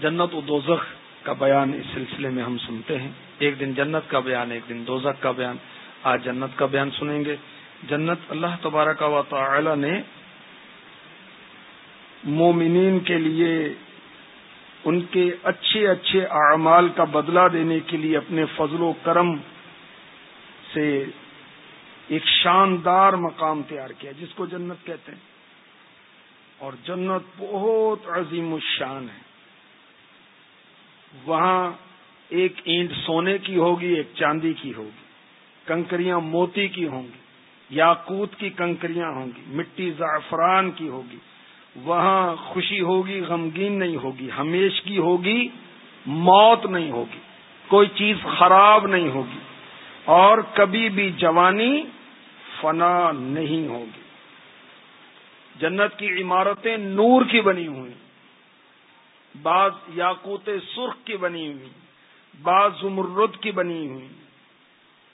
جنت و دوزخ کا بیان اس سلسلے میں ہم سنتے ہیں۔ ایک دن جنت کا بیان، ایک دن دوزخ کا بیان۔ آج جنت کا بیان سنیں گے۔ جنت اللہ تبارک و تعالی نے مومنین کے لیے ان کے اچھے اچھے اعمال کا بدلہ دینے کے لیے اپنے فضل و کرم سے ایک شاندار مقام تیار کیا، جس کو جنت کہتے ہیں۔ اور جنت بہت عظیم الشان ہے۔ وہاں ایک اینٹ سونے کی ہوگی، ایک چاندی کی ہوگی۔ کنکریاں موتی کی ہوں گی، یاقوت کی کنکریاں ہوں گی، مٹی زعفران کی ہوگی۔ وہاں خوشی ہوگی، غمگین نہیں ہوگی ہمیشگی ہوگی، موت نہیں ہوگی، کوئی چیز خراب نہیں ہوگی۔ اور کبھی بھی جوانی فنا نہیں ہوگی۔ جنت کی عمارتیں نور کی بنی ہوئی۔ بعض یاقوت سرخ کی بنی ہوئی، بعض زمرد کی بنی ہوئی۔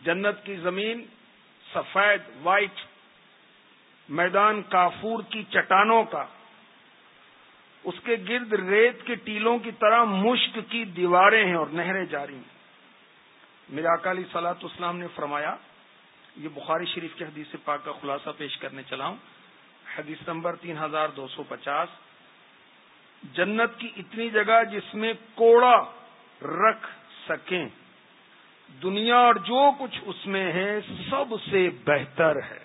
جنت کی زمین سفید وائٹ میدان کافور کی چٹانوں کا۔ اس کے گرد ریت کے ٹیلوں کی طرح مشک کی دیواریں ہیں اور نہریں جاری ہیں۔ میرا اکالی سلاط اسلام نے فرمایا، یہ بخاری شریف کے حدیث پاک کا خلاصہ پیش کرنے چلا ہوں۔ حدیث نمبر تین ہزار دو سو پچاس۔ جنت کی اتنی جگہ جس میں کوڑا رکھ سکیں۔ دنیا اور جو کچھ اس میں ہے سب سے بہتر ہے۔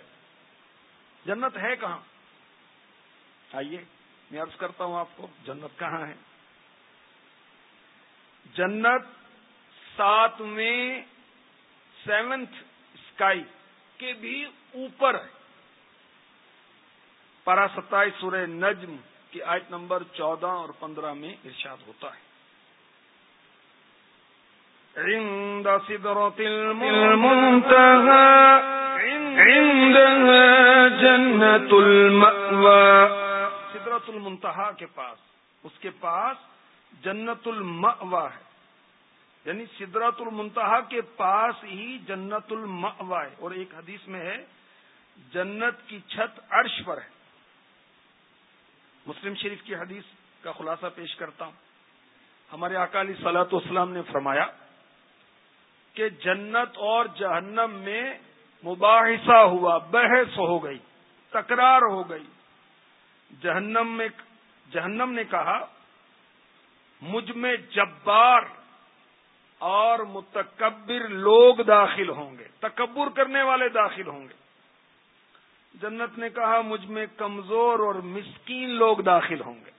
جنت ہے کہاں؟ آئیے، میں عرض کرتا ہوں آپ کو، جنت کہاں ہے؟ جنت ساتویں، سیونتھ اسکائی کے بھی اوپر ہے۔ پارا ستائیس سورہ نجم کی آیت نمبر چودہ اور پندرہ میں ارشاد ہوتا ہے۔ عند جنت سدرت المنتہا کے پاس اس کے پاس جنت المأوا ہے۔ یعنی سدرت المنتہا کے پاس ہی جنت المأوا ہے۔ اور ایک حدیث میں ہے جنت کی چھت عرش پر ہے۔ مسلم شریف کی حدیث کا خلاصہ پیش کرتا ہوں۔ ہمارے اکالی سلاط اسلام نے فرمایا کہ جنت اور جہنم میں مباحثہ ہوا، بحث ہو گئی، تکرار ہو گئی۔ جہنم میں، جہنم نے کہا، مجھ میں جبار اور متکبر لوگ داخل ہوں گے، تکبر کرنے والے داخل ہوں گے۔ جنت نے کہا مجھ میں کمزور اور مسکین لوگ داخل ہوں گے۔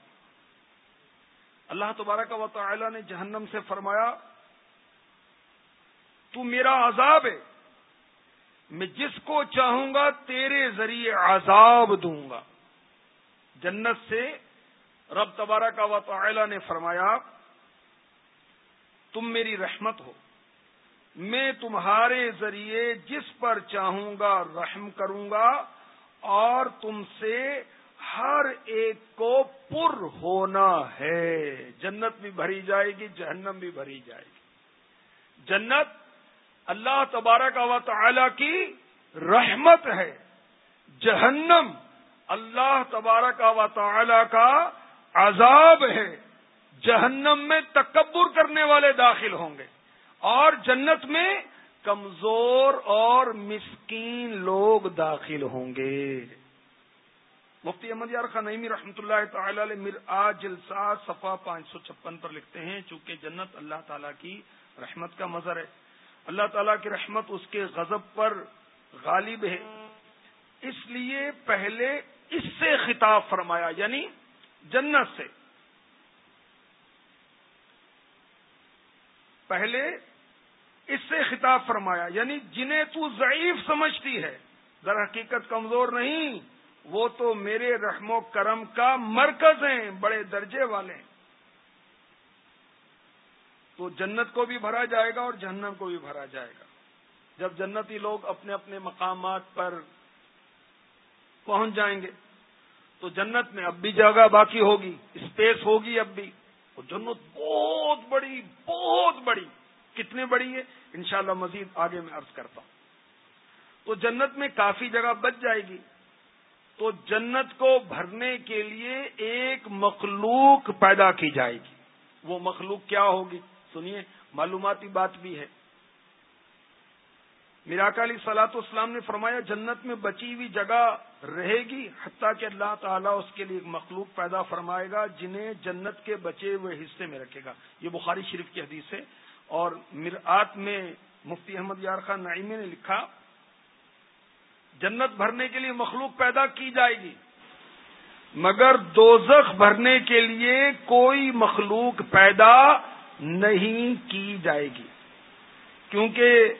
اللہ تبارک و تعالی نے جہنم سے فرمایا، تو میرا عذاب ہے، میں جس کو چاہوں گا تیرے ذریعے عذاب دوں گا۔ جنت سے رب تبارک و تعالی نے فرمایا، تم میری رحمت ہو، میں تمہارے ذریعے جس پر چاہوں گا رحم کروں گا اور تم سے ہر ایک کو پر ہونا ہے۔ جنت بھی بھری جائے گی، جہنم بھی بھری جائے گی۔ جنت اللہ تبارک و تعالی کی رحمت ہے۔ جہنم اللہ تبارک و تعالی کا عذاب ہے۔ جہنم میں تکبر کرنے والے داخل ہوں گے۔ اور جنت میں کمزور اور مسکین لوگ داخل ہوں گے۔ مفتی احمد یار خنعمی رحمۃ اللہ تعالی علیہ مر جلسہ صفا پانچ سو چھپن پر لکھتے ہیں، چونکہ جنت اللہ تعالیٰ کی رحمت کا مظہر ہے۔ اللہ تعالیٰ کی رحمت اس کے غضب پر غالب ہے۔ اس لیے پہلے اس سے خطاب فرمایا یعنی جنت سے۔ پہلے اس سے خطاب فرمایا یعنی جنہیں تو ضعیف سمجھتی ہے در حقیقت کمزور نہیں، وہ تو میرے رحم و کرم کا مرکز ہیں، بڑے درجے والے ہیں۔ تو جنت کو بھی بھرا جائے گا اور جہنم کو بھی بھرا جائے گا۔ جب جنتی لوگ اپنے اپنے مقامات پر پہنچ جائیں گے، تو جنت میں اب بھی جگہ باقی ہوگی، اسپیس ہوگی اب بھی۔ اور جنت بہت بڑی بہت بڑی۔ کتنی بڑی ہے؟ انشاءاللہ مزید آگے میں عرض کرتا ہوں۔ تو جنت میں کافی جگہ بچ جائے گی۔ تو جنت کو بھرنے کے لیے ایک مخلوق پیدا کی جائے گی۔ وہ مخلوق کیا ہوگی؟ سنیے، معلوماتی بات بھی ہے۔ میراکالی سلاط اسلام نے فرمایا، جنت میں بچی ہوئی جگہ رہے گی، حتیٰ کہ اللہ تعالیٰ اس کے لیے ایک مخلوق پیدا فرمائے گا، جنہیں جنت کے بچے ہوئے حصے میں رکھے گا۔ یہ بخاری شریف کی حدیث ہے۔ اور مرآت میں مفتی احمد یار خان نعیمی نے لکھا، جنت بھرنے کے لیے مخلوق پیدا کی جائے گی، مگر دوزخ بھرنے کے لیے کوئی مخلوق پیدا نہیں کی جائے گی۔ کیونکہ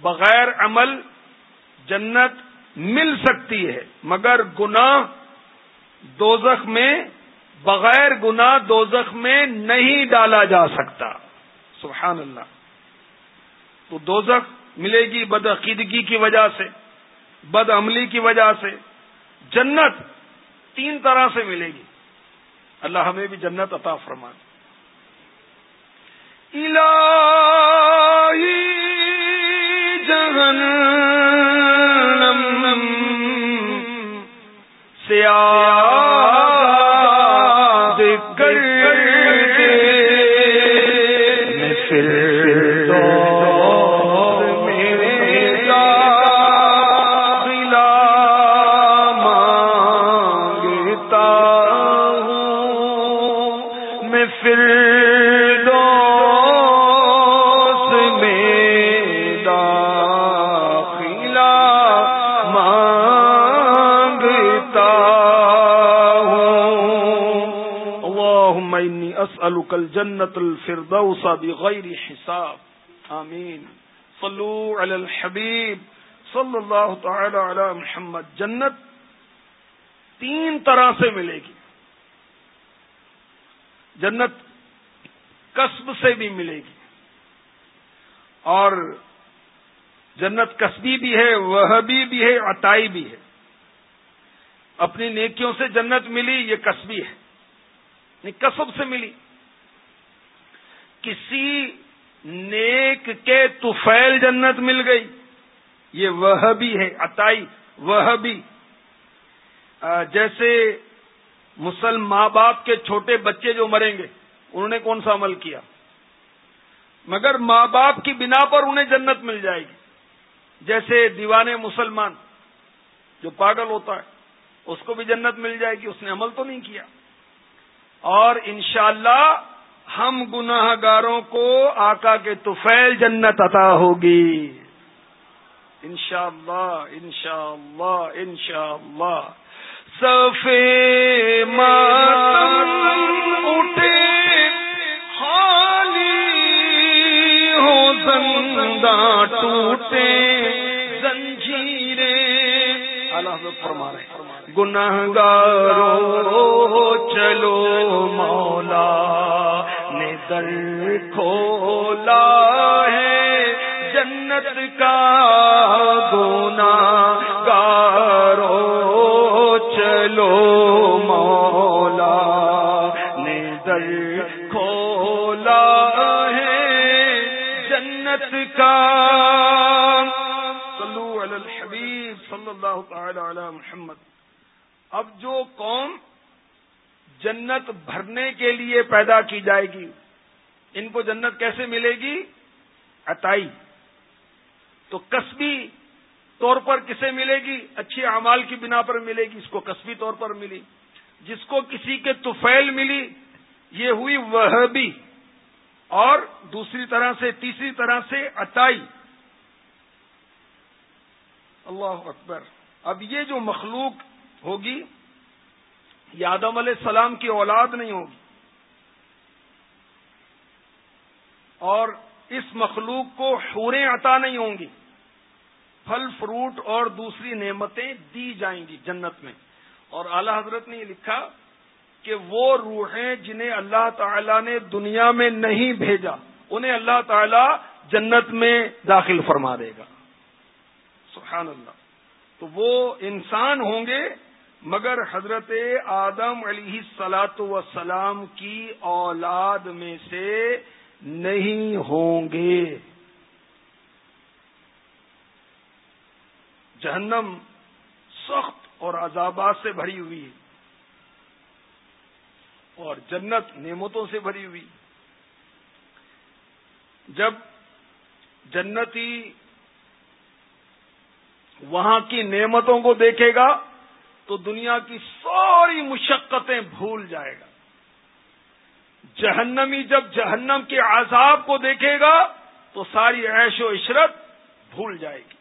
بغیر عمل جنت مل سکتی ہے، مگر گناہ دوزخ میں بغیر گناہ دوزخ میں نہیں ڈالا جا سکتا۔ سبحان اللہ۔ تو دوزخ ملے گی بدعقیدگی کی وجہ سے بد عملی کی وجہ سے۔ جنت تین طرح سے ملے گی۔ اللہ ہمیں بھی جنت عطا فرما جہن سیا کل جنت الفردوس بغیر حساب۔ آمین۔ صلو علی الحبیب۔ صلی اللہ تعالی علی محمد۔ جنت تین طرح سے ملے گی۔ جنت قصب سے بھی ملے گی۔ اور جنت قصبی بھی ہے، وہبی بھی ہے، عطائی بھی ہے۔ اپنی نیکیوں سے جنت ملی، یہ قصبی ہے۔ یعنی کسب سے ملی۔ کسی نیک کے توفیل جنت مل گئی۔ یہ وہ بھی ہے، عطائی وہ بھی جیسے مسلم ماں باپ کے چھوٹے بچے جو مریں گے، انہوں نے کون سا عمل کیا؟ مگر ماں باپ کی بنا پر انہیں جنت مل جائے گی۔ جیسے دیوانے مسلمان جو پاگل ہوتا ہے، اس کو بھی جنت مل جائے گی، اس نے عمل تو نہیں کیا۔ اور انشاءاللہ ہم گناہ گاروں کو آقا کے توفیل جنت عطا ہوگی۔ انشاءاللہ انشاءاللہ انشاءاللہ۔ صفے ماتم اٹھے، خالی ہو زندہ ٹوٹے، زنجیریں۔ اللہ فرما رہے گناہ گارو چلو مولا۔ در کھولا ہے، جنت کا گونا گارو چلو مولا نے در کھولا ہے، جنت کا صلو علی الحبیب صلی اللہ تعالی علی محمد۔ اب جو قوم جنت بھرنے کے لیے پیدا کی جائے گی ان کو جنت کیسے ملے گی؟ عطائی۔ تو کسبی طور پر کسے ملے گی؟ اچھے اعمال کی بنا پر ملے گی، اس کو کسبی طور پر ملی۔ جس کو کسی کے توفیل ملی، یہ ہوئی وہ بھی اور دوسری طرح سے، تیسری طرح سے عطائی۔ اللہ اکبر۔ اب یہ جو مخلوق ہوگی، یہ آدم علیہ السلام کی اولاد نہیں ہوگی۔ اور اس مخلوق کو حوریں عطا نہیں ہوں گی۔ پھل، فروٹ اور دوسری نعمتیں دی جائیں گی جنت میں۔ اور اعلی حضرت نے یہ لکھا کہ وہ روحیں جنہیں اللہ تعالی نے دنیا میں نہیں بھیجا، انہیں اللہ تعالی جنت میں داخل فرما دے گا۔ سبحان اللہ۔ تو وہ انسان ہوں گے، مگر حضرت آدم علیہ سلاط وسلام کی اولاد میں سے نہیں ہوں گے۔ جہنم سخت اور عذابات سے بھری ہوئی ہے۔ اور جنت نعمتوں سے بھری ہوئی۔ جب جنتی وہاں کی نعمتوں کو دیکھے گا تو دنیا کی ساری مشقتیں بھول جائے گا۔ جہنمی جب جہنم کے عذاب کو دیکھے گا تو ساری عیش و عشرت بھول جائے گی۔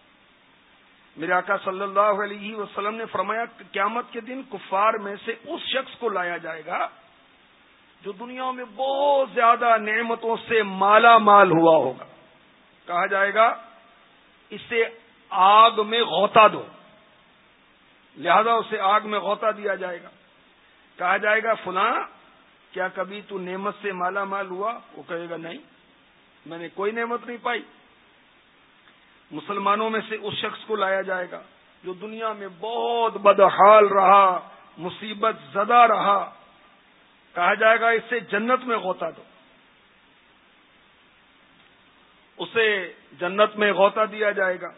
میرے آقا صلی اللہ علیہ وسلم نے فرمایا کہ قیامت کے دن کفار میں سے اس شخص کو لایا جائے گا جو دنیا میں بہت زیادہ نعمتوں سے مالا مال ہوا ہوگا۔ کہا جائے گا، اسے آگ میں غوطہ دو۔ لہذا اسے آگ میں غوطہ دیا جائے گا۔ کہا جائے گا، فلاں کیا کبھی تو نعمت سے مالا مال ہوا؟ وہ کہے گا نہیں، میں نے کوئی نعمت نہیں پائی۔ مسلمانوں میں سے اس شخص کو لایا جائے گا جو دنیا میں بہت بدحال رہا، مصیبت زدہ رہا۔ کہا جائے گا اس سے جنت میں غوطہ دو۔ اسے جنت میں غوطہ دیا جائے گا۔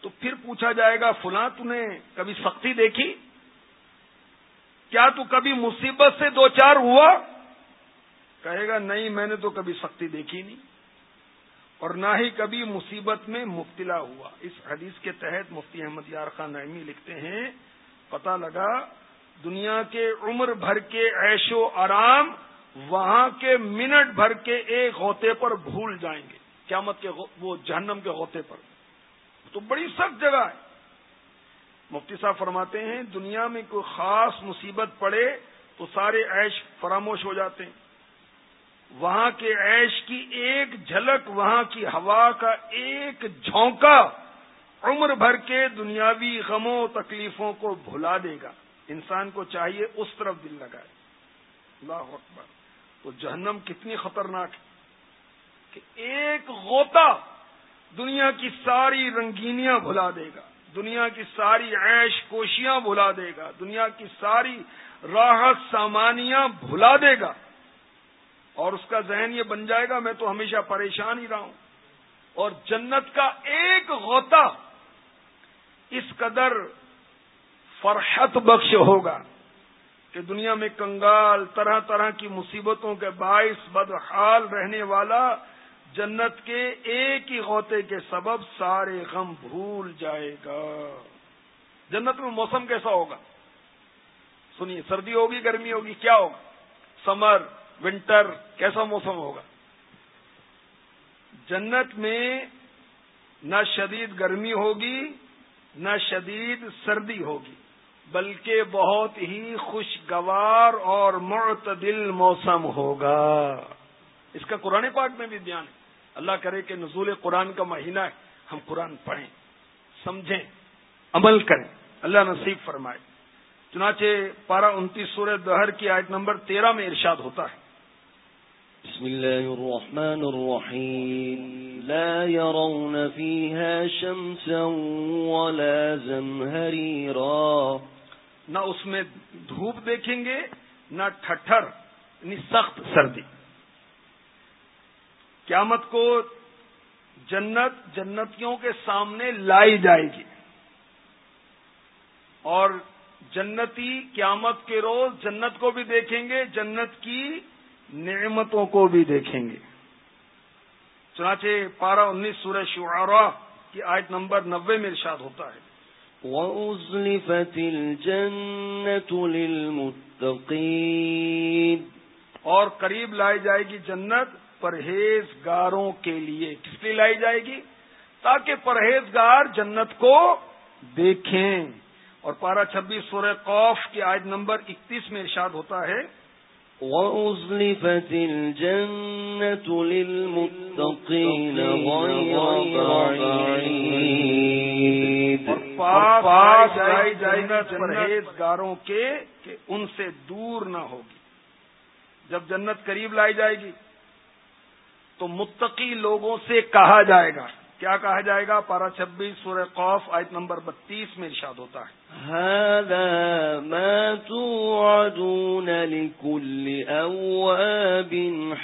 تو پھر پوچھا جائے گا، فلاں تو نے کبھی سختی دیکھی؟ کیا تو کبھی مصیبت سے دو چار ہوا؟ کہے گا، نہیں، میں نے تو کبھی سختی دیکھی نہیں اور نہ ہی کبھی مصیبت میں مبتلا ہوا۔ اس حدیث کے تحت مفتی احمد یار خان نعمی لکھتے ہیں پتا لگا دنیا کے عمر بھر کے عیش و آرام وہاں کے منٹ بھر کے ایک غوطے پر بھول جائیں گے۔ قیامت کے وہ جہنم کے غوطے پر۔ تو بڑی سخت جگہ ہے۔ مفتی صاحب فرماتے ہیں، دنیا میں کوئی خاص مصیبت پڑے تو سارے عیش فراموش ہو جاتے ہیں۔ وہاں کے عیش کی ایک جھلک، وہاں کی ہوا کا ایک جھونکا عمر بھر کے دنیاوی غموں، تکلیفوں کو بھلا دے گا۔ انسان کو چاہیے اس طرف دل لگائے۔ اللہ اکبر۔ تو جہنم کتنی خطرناک ہے کہ ایک غوطہ دنیا کی ساری رنگینیاں بھلا دے گا۔ دنیا کی ساری عیش کوشیاں بھلا دے گا۔ دنیا کی ساری راحت، سامانیاں بھلا دے گا۔ اور اس کا ذہن یہ بن جائے گا، میں تو ہمیشہ پریشان ہی رہا ہوں۔ اور جنت کا ایک غوطہ اس قدر فرحت بخش ہوگا کہ دنیا میں کنگال، طرح طرح کی مصیبتوں کے باعث بدحال رہنے والا جنت کے ایک ہی غوطے کے سبب سارے غم بھول جائے گا۔ جنت میں موسم کیسا ہوگا؟ سنیے، سردی ہوگی، گرمی ہوگی، کیا ہوگا؟ سمر ونٹر کیسا موسم ہوگا؟ جنت میں نہ شدید گرمی ہوگی، نہ شدید سردی ہوگی، بلکہ بہت ہی خوشگوار اور معتدل موسم ہوگا۔ اس کا قرآن پاک میں بھی دھیان ہے۔ اللہ کرے کہ نزول قرآن کا مہینہ ہے، ہم قرآن پڑھیں، سمجھیں، عمل کریں۔ اللہ نصیب فرمائے۔ چنانچہ پارہ انتیس سورہ دہر کی آیت نمبر تیرہ میں ارشاد ہوتا ہے۔ بسم الله الرحمن الرحيم. لا يرون فيها شمسا ولا زمهريرا. نہ اس میں دھوپ دیکھیں گے، نہ ٹھٹھر یعنی سخت سردی. قیامت کو جنت جنتیوں کے سامنے لائی جائے گی. اور جنتی قیامت کے روز جنت کو بھی دیکھیں گے، جنت کی نعمتوں کو بھی دیکھیں گے۔ چنانچہ پارہ انیس سورہ شعراء کی آیت نمبر نبے میں ارشاد ہوتا ہے۔ وَأُزْلِفَتِ الْجَنَّةُ لِلْمُتَّقِينَ۔ اور قریب لائی جائے گی جنت پرہیزگاروں کے لیے۔ کس لیے لائی جائے گی؟ تاکہ پرہیزگار جنت کو دیکھیں۔ اور پارہ چھبیس سورہ قوف کی آیت نمبر اکتیس میں ارشاد ہوتا ہے۔ وَأُزْلِفَتِ الْجَنَّةُ لِلْمُتَّقِينَ غَيْرَ بَعِيدٍ۔ اور پاس جائی جنت پرہیزگاروں کے کہ ان سے دور نہ ہوگی۔ جب جنت قریب لائی جائے گی تو متقی لوگوں سے کہا جائے گا کیا کہا جائے گا؟ پارا چھبیس سورہ قوف آیت نمبر بتیس میں ارشاد ہوتا ہے۔ هذا ما توعدون لكل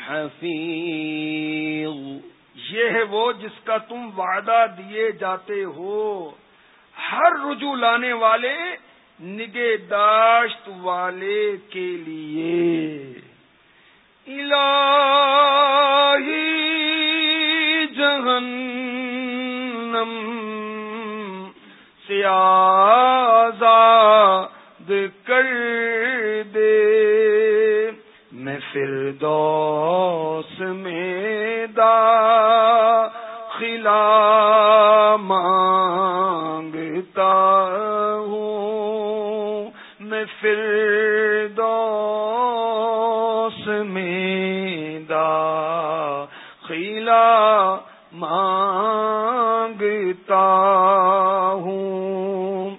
حفيظ. یہ ہے وہ جس کا تم وعدہ دیے جاتے ہو۔ ہر رجوع لانے والے نگہداشت والے کے لیے۔ الہی مانگتا ہوں میں پھر دوس میں دا خلا مانگتا ہوں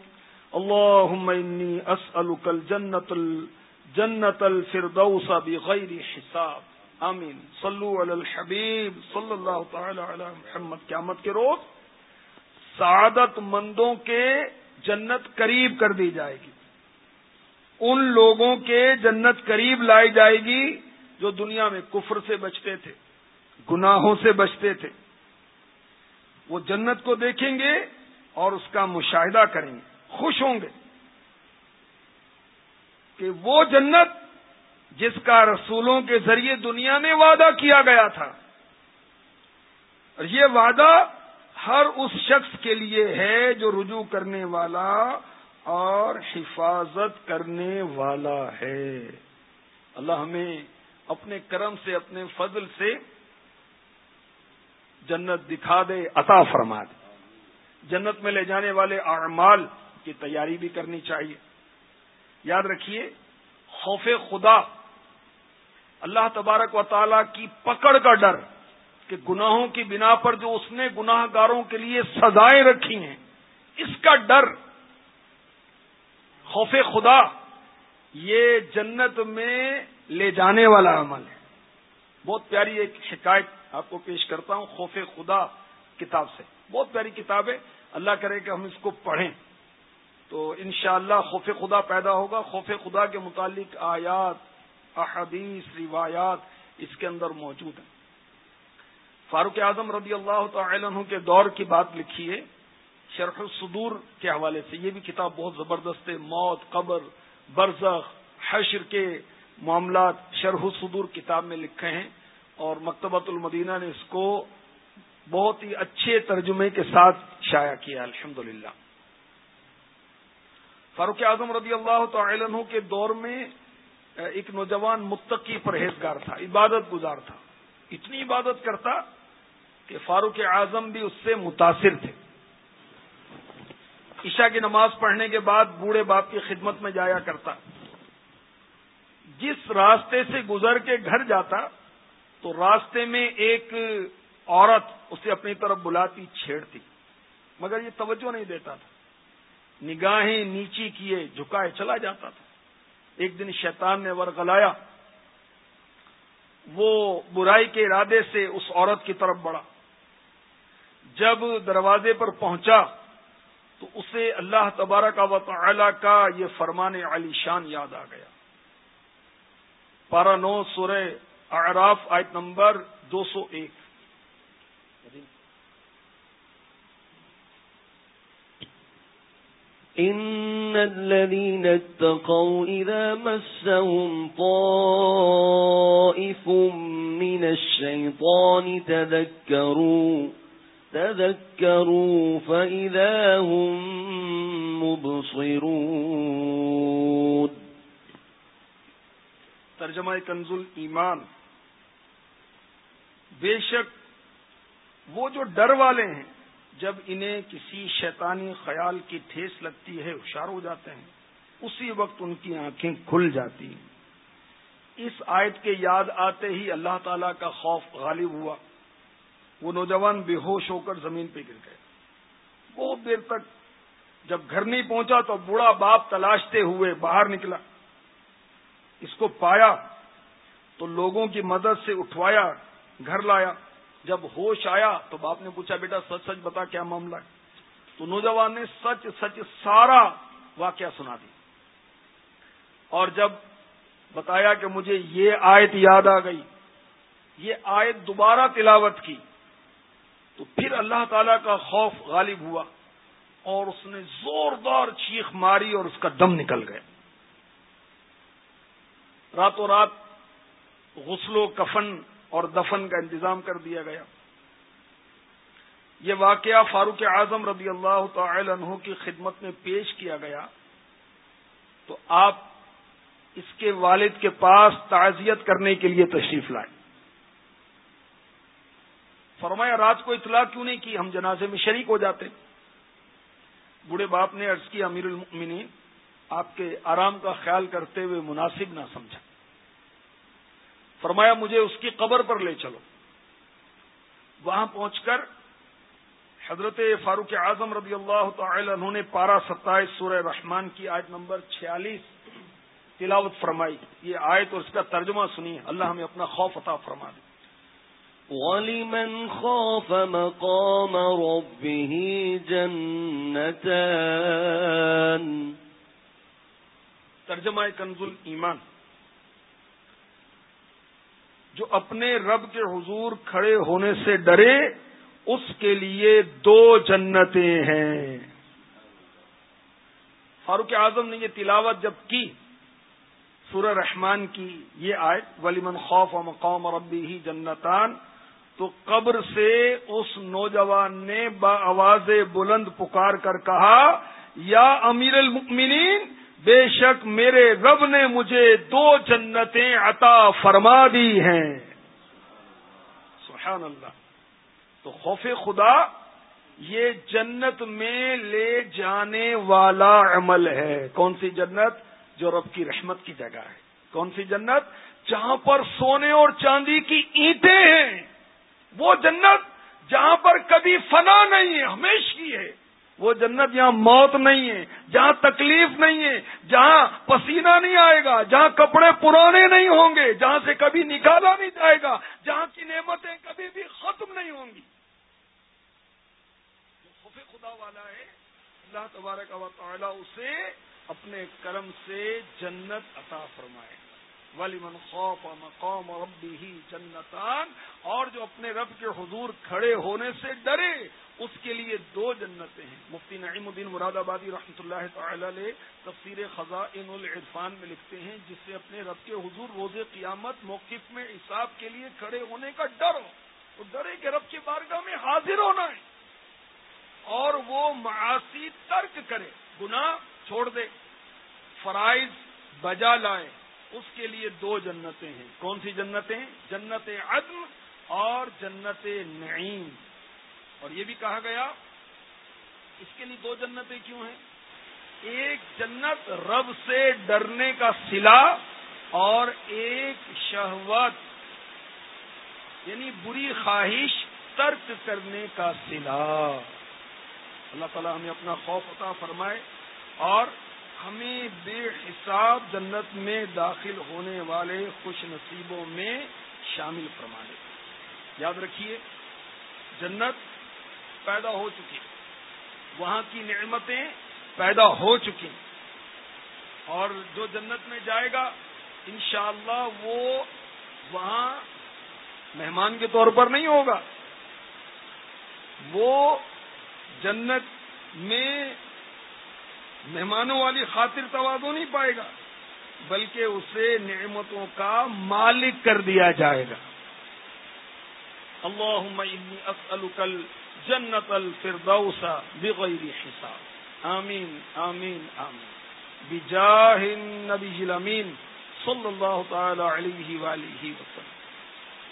اللهم انی اسألك الجنة الجنة الفردوس بغیر حساب آمین. صلو علی الحبیب. صلی اللہ تعالی علی محمد. قیامت کے روز سعادت مندوں کے جنت قریب کر دی جائے گی. ان لوگوں کے جنت قریب لائی جائے گی جو دنیا میں کفر سے بچتے تھے، گناہوں سے بچتے تھے. وہ جنت کو دیکھیں گے اور اس کا مشاہدہ کریں گے. خوش ہوں گے کہ وہ جنت جس کا رسولوں کے ذریعے دنیا میں وعدہ کیا گیا تھا۔ اور یہ وعدہ ہر اس شخص کے لیے ہے جو رجوع کرنے والا اور حفاظت کرنے والا ہے۔ اللہ ہمیں اپنے کرم سے، اپنے فضل سے جنت دکھا دے، عطا فرما دے۔ جنت میں لے جانے والے اعمال کی تیاری بھی کرنی چاہیے۔ یاد رکھیے، خوف خدا اللہ تبارک و تعالی کی پکڑ کا ڈر کہ گناہوں کی بنا پر جو اس نے گناہ گاروں کے لیے سزائیں رکھی ہیں، اس کا ڈر، خوف خدا، یہ جنت میں لے جانے والا عمل ہے۔ بہت پیاری ایک شکایت آپ کو پیش کرتا ہوں خوف خدا کتاب سے۔ بہت پیاری کتاب ہے۔ اللہ کرے کہ ہم اس کو پڑھیں۔ تو انشاءاللہ اللہ خوف خدا پیدا ہوگا۔ خوف خدا کے متعلق آیات احادیث، روایات اس کے اندر موجود ہیں۔ فاروق اعظم رضی اللہ تعالی عنہ کے دور کی بات لکھی ہے شرح الصدور کے حوالے سے۔ یہ بھی کتاب بہت زبردست ہے۔ موت، قبر، برزخ، حشر کے معاملات شرح الصدور کتاب میں لکھے ہیں اور مکتبۃ المدینہ نے اس کو بہت ہی اچھے ترجمے کے ساتھ شائع کیا الحمد فاروق اعظم رضی اللہ تعالی عنہ کے دور میں ایک نوجوان متقی پرہیزگار تھا، عبادت گزار تھا۔ اتنی عبادت کرتا کہ فاروق اعظم بھی اس سے متاثر تھے۔ عشاء کی نماز پڑھنے کے بعد بوڑھے باپ کی خدمت میں جایا کرتا۔ جس راستے سے گزر کے گھر جاتا، تو راستے میں ایک عورت اسے اپنی طرف بلاتی، چھیڑتی۔ مگر یہ توجہ نہیں دیتا تھا۔ نگاہیں نیچی کیے، جھکائے چلا جاتا تھا۔ ایک دن شیطان نے ورگلایا وہ برائی کے ارادے سے اس عورت کی طرف بڑھا۔ جب دروازے پر پہنچا تو اسے اللہ تبارک و تعالی کا یہ فرمان علی شان یاد آ گیا۔ پارا نو سورہ اعراف آیت نمبر دو سو ایک۔ إن الذين اتقوا إذا مسهم طائف من الشيطان تذكروا تذكروا فإذا هم مبصرون. ترجمہ کنز ایمان۔ بے شک وہ جو ڈر والے ہیں جب انہیں کسی شیطانی خیال کی ٹھیس لگتی ہے ہوشار ہو جاتے ہیں، اسی وقت ان کی آنکھیں کھل جاتی ہیں۔ اس آیت کے یاد آتے ہی اللہ تعالی کا خوف غالب ہوا۔ وہ نوجوان بے ہوش ہو کر زمین پہ گر گئے۔ بہت دیر تک جب گھر نہیں پہنچا تو بوڑھا باپ تلاشتے ہوئے باہر نکلا۔ اس کو پایا تو لوگوں کی مدد سے اٹھوایا، گھر لایا۔ جب ہوش آیا تو باپ نے پوچھا، بیٹا، سچ سچ بتا، کیا معاملہ ہے؟ تو نوجوان نے سچ سچ سارا واقعہ سنا دی اور جب بتایا کہ مجھے یہ آیت یاد آ گئی، یہ آیت دوبارہ تلاوت کی، تو پھر اللہ تعالی کا خوف غالب ہوا اور اس نے زوردار چیخ ماری اور اس کا دم نکل گیا۔ راتوں رات غسل و کفن اور دفن کا انتظام کر دیا گیا۔ یہ واقعہ فاروق اعظم رضی اللہ تعالی عنہ کی خدمت میں پیش کیا گیا۔ تو آپ اس کے والد کے پاس تعزیت کرنے کے لیے تشریف لائے۔ فرمایا، رات کو اطلاع کیوں نہیں کی؟ ہم جنازے میں شریک ہو جاتے۔ بوڑھے باپ نے عرض کی، امیر المؤمنین، آپ کے آرام کا خیال کرتے ہوئے مناسب نہ سمجھا۔ فرمایا مجھے اس کی قبر پر لے چلو۔ وہاں پہنچ کر حضرت فاروق اعظم رضی اللہ تعالی انہوں نے پارا ستائیس سورہ رحمان کی آیت نمبر چھیالیس تلاوت فرمائی۔ یہ آیت اور اس کا ترجمہ سنی۔ اللہ ہمیں اپنا خوف عطا فرما دے۔ وَلِمَنْ خَافَ مَقَامَ رَبِّهِ جَنَّتَانِ ترجمہ کنز ایمان۔ جو اپنے رب کے حضور کھڑے ہونے سے ڈرے، اس کے لیے دو جنتیں ہیں۔ فاروق اعظم نے یہ تلاوت جب کی، سورہ رحمان کی یہ آئے ولیمن خوف و مقام ربی ہی جنتان، تو قبر سے اس نوجوان نے با آواز بلند پکار کر کہا، یا امیر المؤمنین بے شک میرے رب نے مجھے دو جنتیں عطا فرما دی ہیں۔ سبحان اللہ۔ تو خوف خدا، یہ جنت میں لے جانے والا عمل ہے۔ کون سی جنت؟ جو رب کی رحمت کی جگہ ہے۔ کون سی جنت؟ جہاں پر سونے اور چاندی کی اینٹیں ہیں۔ وہ جنت جہاں پر کبھی فنا نہیں ہے ہمیش کی ہے۔ وہ جنت جہاں موت نہیں ہے، جہاں تکلیف نہیں ہے، جہاں پسینہ نہیں آئے گا، جہاں کپڑے پرانے نہیں ہوں گے، جہاں سے کبھی نکالا نہیں جائے گا، جہاں کی نعمتیں کبھی بھی ختم نہیں ہوں گی۔ جو خوف خدا والا ہے، اللہ تبارک و تعالی اسے اپنے کرم سے جنت عطا فرمائے۔ ولی من خوف مقام ربی ہی جنتان اور جو اپنے رب کے حضور کھڑے ہونے سے ڈرے، اس کے لیے دو جنتیں ہیں۔ مفتی نعیم الدین مراد آبادی رحمۃ اللہ تعالی علیہ تفسیر خزاں العرفان میں لکھتے ہیں، جس سے اپنے رب کے حضور روز قیامت موقف میں حساب کے لیے کھڑے ہونے کا ڈر ہو۔ وہ ڈرے کہ رب کی بارگاہ میں حاضر ہونا ہے۔ اور وہ معاشی ترک کرے، گناہ چھوڑ دے، فرائض بجا لائے۔ اس کے لیے دو جنتیں ہیں۔ کون سی جنتیں؟ جنت عدم اور جنت نعیم۔ اور یہ بھی کہا گیا، اس کے لیے دو جنتیں کیوں ہیں؟ ایک جنت رب سے ڈرنے کا سلا اور ایک شہوت یعنی بری خواہش ترک کرنے کا سلا۔ اللہ تعالیٰ ہمیں اپنا خوف عطا فرمائے اور ہمیں بے حساب جنت میں داخل ہونے والے خوش نصیبوں میں شامل فرما دے۔ یاد رکھیے، جنت پیدا ہو چکی وہاں کی نعمتیں پیدا ہو چکی اور جو جنت میں جائے گا، انشاءاللہ وہ وہاں مہمان کے طور پر نہیں ہوگا۔ وہ جنت میں مہمانوں والی خاطر توازو نہیں پائے گا، بلکہ اسے نعمتوں کا مالک کر دیا جائے گا۔ اللہ اسألك الجنت الفردوس بغیر حساب۔ آمین آمین آمین۔ بجاہ النبی الامین صلی اللہ تعالی علیہ وآلہ وسلم۔